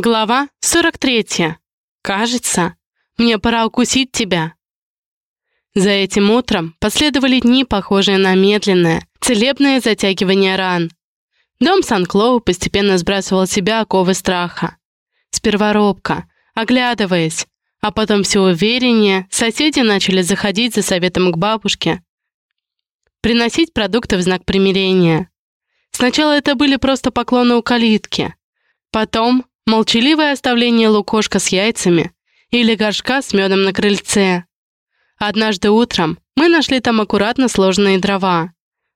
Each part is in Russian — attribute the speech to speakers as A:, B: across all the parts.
A: Глава 43. Кажется, мне пора укусить тебя. За этим утром последовали дни, похожие на медленное, целебное затягивание ран. Дом Сан-Клоу постепенно сбрасывал с себя оковы страха. Сперва робко, оглядываясь, а потом все увереннее соседи начали заходить за советом к бабушке, приносить продукты в знак примирения. Сначала это были просто поклоны у калитки, потом молчаливое оставление лукошка с яйцами или горшка с медом на крыльце. Однажды утром мы нашли там аккуратно сложенные дрова,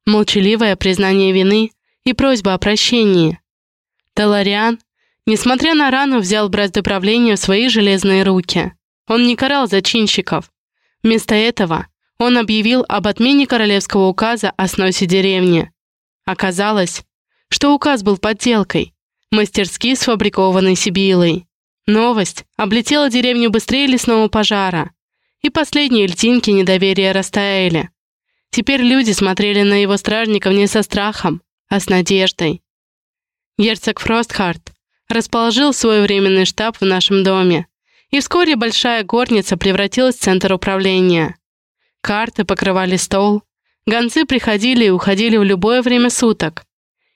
A: молчаливое признание вины и просьба о прощении. Талариан, несмотря на рану, взял бразды правления в свои железные руки. Он не карал зачинщиков. Вместо этого он объявил об отмене королевского указа о сносе деревни. Оказалось, что указ был подделкой, мастерски сфабрикованной Сибилой. Новость облетела деревню быстрее лесного пожара, и последние льдинки недоверия растаяли. Теперь люди смотрели на его стражников не со страхом, а с надеждой. Герцог Фростхарт расположил свой временный штаб в нашем доме, и вскоре большая горница превратилась в центр управления. Карты покрывали стол, гонцы приходили и уходили в любое время суток,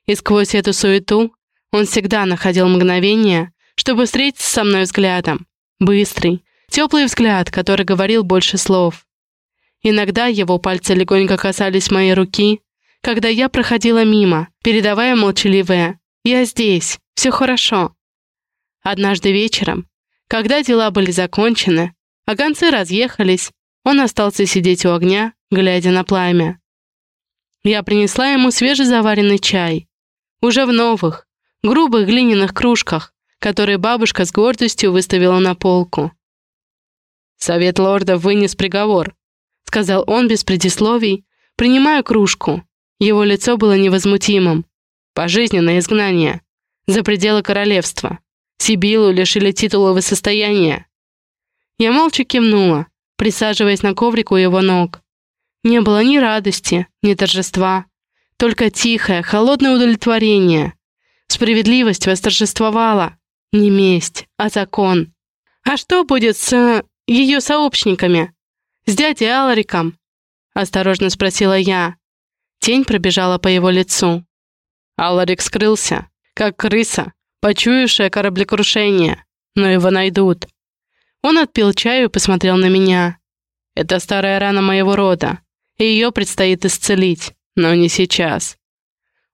A: и сквозь эту суету он всегда находил мгновение, чтобы встретиться со мной взглядом. Быстрый, теплый взгляд, который говорил больше слов. Иногда его пальцы легонько касались моей руки, когда я проходила мимо, передавая молчаливое «Я здесь, все хорошо». Однажды вечером, когда дела были закончены, а гонцы разъехались, он остался сидеть у огня, глядя на пламя. Я принесла ему свежезаваренный чай, уже в новых, грубых глиняных кружках, которые бабушка с гордостью выставила на полку. «Совет лордов вынес приговор», — сказал он без предисловий, принимая кружку. Его лицо было невозмутимым. «Пожизненное изгнание. За пределы королевства. Сибилу лишили титула и состояния». Я молча кивнула, присаживаясь на коврик у его ног. Не было ни радости, ни торжества, только тихое, холодное удовлетворение — Справедливость восторжествовала. Не месть, а закон. А что будет с э, ее сообщниками? С дядей Алариком? Осторожно спросила я. Тень пробежала по его лицу. Аларик скрылся, как крыса, почуявшая кораблекрушение. Но его найдут. Он отпил чаю и посмотрел на меня. Это старая рана моего рода, и ее предстоит исцелить, но не сейчас.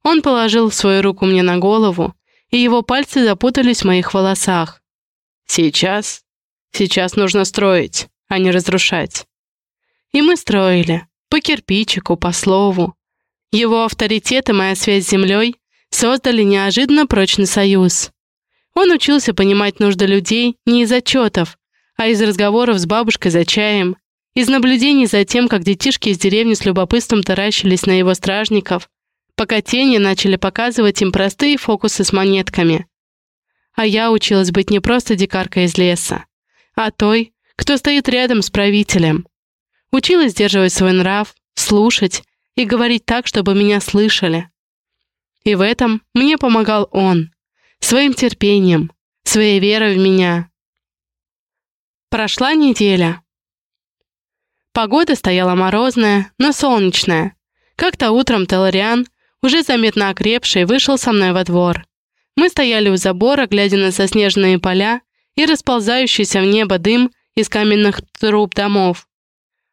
A: Он положил свою руку мне на голову, и его пальцы запутались в моих волосах. Сейчас? Сейчас нужно строить, а не разрушать. И мы строили. По кирпичику, по слову. Его авторитет и моя связь с землей создали неожиданно прочный союз. Он учился понимать нужды людей не из отчетов, а из разговоров с бабушкой за чаем, из наблюдений за тем, как детишки из деревни с любопытством таращились на его стражников, пока тени начали показывать им простые фокусы с монетками. А я училась быть не просто дикаркой из леса, а той, кто стоит рядом с правителем. Училась сдерживать свой нрав, слушать и говорить так, чтобы меня слышали. И в этом мне помогал он, своим терпением, своей верой в меня. Прошла неделя. Погода стояла морозная, но солнечная. Как-то утром Телариан уже заметно окрепший, вышел со мной во двор. Мы стояли у забора, глядя на соснеженные поля и расползающийся в небо дым из каменных труб домов.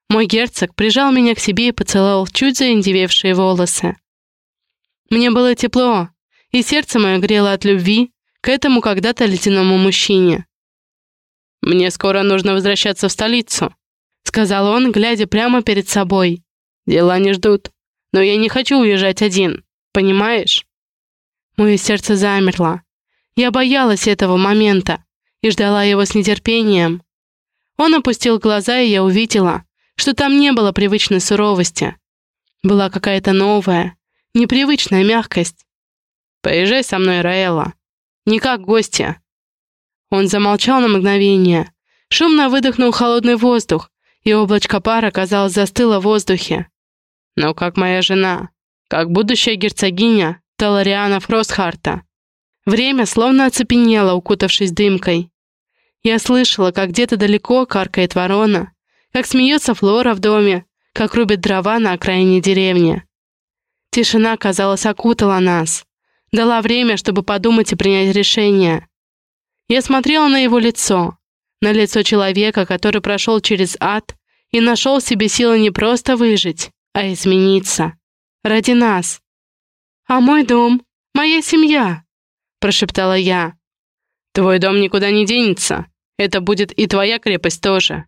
A: Мой герцог прижал меня к себе и поцеловал чуть заиндевевшие волосы. Мне было тепло, и сердце мое грело от любви к этому когда-то ледяному мужчине. «Мне скоро нужно возвращаться в столицу», — сказал он, глядя прямо перед собой. «Дела не ждут». Но я не хочу уезжать один, понимаешь? Мое сердце замерло. Я боялась этого момента и ждала его с нетерпением. Он опустил глаза, и я увидела, что там не было привычной суровости. Была какая-то новая, непривычная мягкость. «Поезжай со мной, Раэла. Не как гостья». Он замолчал на мгновение, шумно выдохнул холодный воздух, и облачко пара, казалось, застыло в воздухе. Но как моя жена, как будущая герцогиня Талариана Фросхарта. Время словно оцепенело, укутавшись дымкой. Я слышала, как где-то далеко каркает ворона, как смеется Флора в доме, как рубит дрова на окраине деревни. Тишина, казалось, окутала нас, дала время, чтобы подумать и принять решение. Я смотрела на его лицо, на лицо человека, который прошел через ад и нашел в себе силы не просто выжить, а измениться. Ради нас. «А мой дом? Моя семья?» прошептала я. «Твой дом никуда не денется. Это будет и твоя крепость тоже».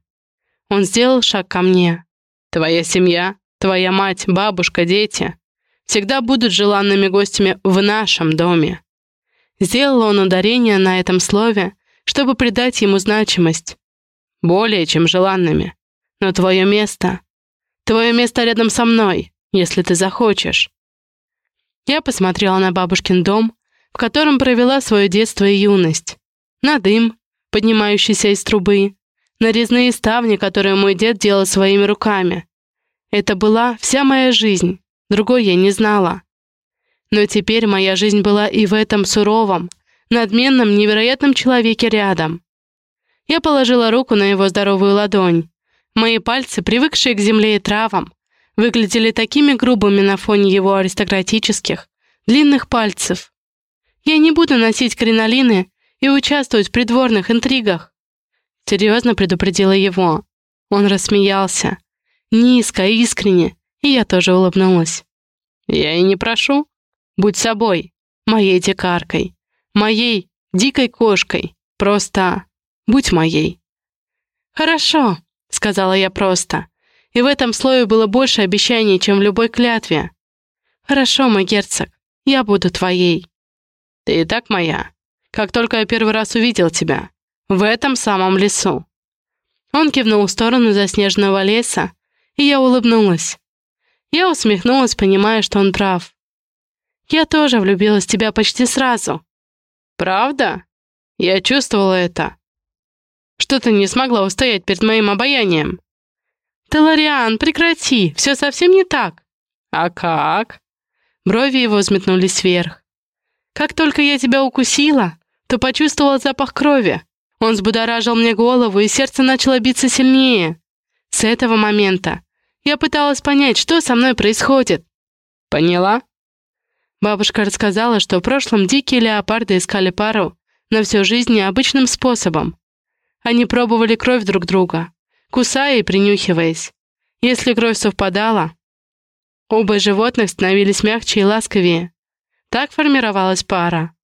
A: Он сделал шаг ко мне. «Твоя семья, твоя мать, бабушка, дети всегда будут желанными гостями в нашем доме». Сделал он ударение на этом слове, чтобы придать ему значимость. Более чем желанными. Но твое место... Твое место рядом со мной, если ты захочешь. Я посмотрела на бабушкин дом, в котором провела свое детство и юность. На дым, поднимающийся из трубы, на резные ставни, которые мой дед делал своими руками. Это была вся моя жизнь, другой я не знала. Но теперь моя жизнь была и в этом суровом, надменном, невероятном человеке рядом. Я положила руку на его здоровую ладонь. Мои пальцы, привыкшие к земле и травам, выглядели такими грубыми на фоне его аристократических, длинных пальцев. Я не буду носить кринолины и участвовать в придворных интригах. Серьезно предупредила его. Он рассмеялся. Низко, искренне, и я тоже улыбнулась. Я и не прошу. Будь собой, моей дикаркой, моей дикой кошкой. Просто будь моей. Хорошо, сказала я просто. И в этом слое было больше обещаний, чем в любой клятве. Хорошо, мой герцог, я буду твоей. Ты и так моя. Как только я первый раз увидел тебя. В этом самом лесу». Он кивнул в сторону заснеженного леса, и я улыбнулась. Я усмехнулась, понимая, что он прав. «Я тоже влюбилась в тебя почти сразу». «Правда? Я чувствовала это. Что ты не смогла устоять перед моим обаянием?» «Телариан, прекрати, все совсем не так». «А как?» Брови его взметнулись вверх. Как только я тебя укусила, то почувствовала запах крови. Он взбудоражил мне голову, и сердце начало биться сильнее. С этого момента я пыталась понять, что со мной происходит. Поняла? Бабушка рассказала, что в прошлом дикие леопарды искали пару на всю жизнь необычным способом. Они пробовали кровь друг друга, кусая и принюхиваясь. Если кровь совпадала, оба животных становились мягче и ласковее. Так формировалась пара.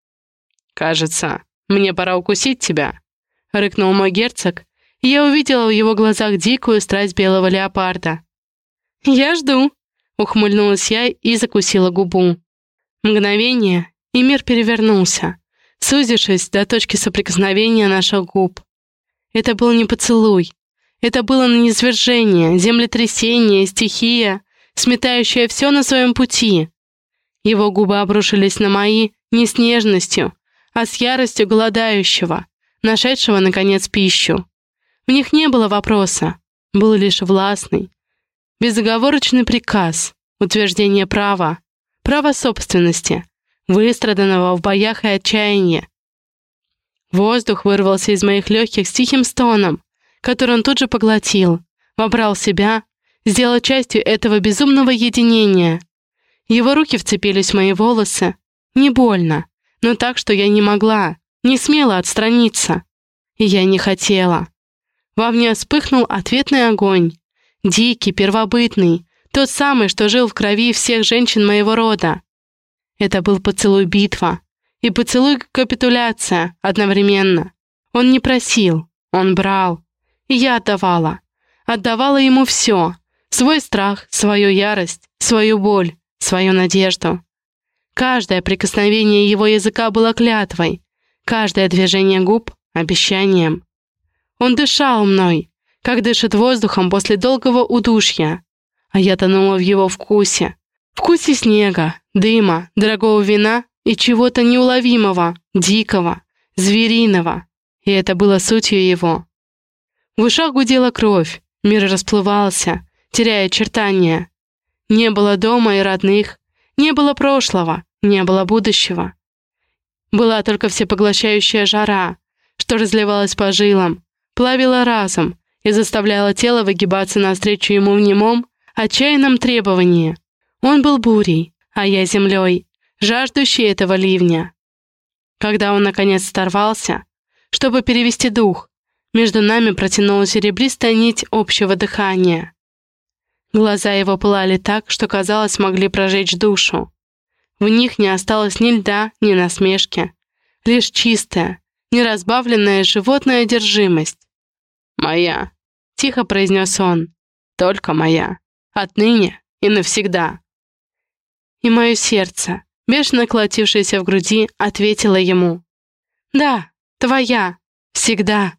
A: «Кажется, мне пора укусить тебя», — рыкнул мой герцог, и я увидела в его глазах дикую страсть белого леопарда. «Я жду», — ухмыльнулась я и закусила губу. Мгновение, и мир перевернулся, сузившись до точки соприкосновения наших губ. Это был не поцелуй. Это было низвержение, землетрясение, стихия, сметающая все на своем пути. Его губы обрушились на мои не с нежностью, а с яростью голодающего, нашедшего, наконец, пищу. В них не было вопроса, был лишь властный, безоговорочный приказ, утверждение права, права собственности, выстраданного в боях и отчаянии. Воздух вырвался из моих легких с тихим стоном, который он тут же поглотил, вобрал себя, сделал частью этого безумного единения — его руки вцепились в мои волосы. Не больно, но так, что я не могла, не смела отстраниться. И я не хотела. Во мне вспыхнул ответный огонь. Дикий, первобытный, тот самый, что жил в крови всех женщин моего рода. Это был поцелуй-битва и поцелуй-капитуляция одновременно. Он не просил, он брал. И я отдавала. Отдавала ему все. Свой страх, свою ярость, свою боль свою надежду. Каждое прикосновение его языка было клятвой, каждое движение губ — обещанием. Он дышал мной, как дышит воздухом после долгого удушья, а я тонула в его вкусе. Вкусе снега, дыма, дорогого вина и чего-то неуловимого, дикого, звериного. И это было сутью его. В ушах гудела кровь, мир расплывался, теряя очертания. Не было дома и родных, не было прошлого, не было будущего. Была только всепоглощающая жара, что разливалась по жилам, плавила разум и заставляла тело выгибаться навстречу ему в немом, отчаянном требовании. Он был бурей, а я землей, жаждущей этого ливня. Когда он, наконец, сорвался, чтобы перевести дух, между нами протянулась серебристая нить общего дыхания. Глаза его пылали так, что, казалось, могли прожечь душу. В них не осталось ни льда, ни насмешки, лишь чистая, неразбавленная животная одержимость. «Моя», — тихо произнес он, — «только моя, отныне и навсегда». И мое сердце, бешено колотившееся в груди, ответило ему, «Да, твоя, всегда».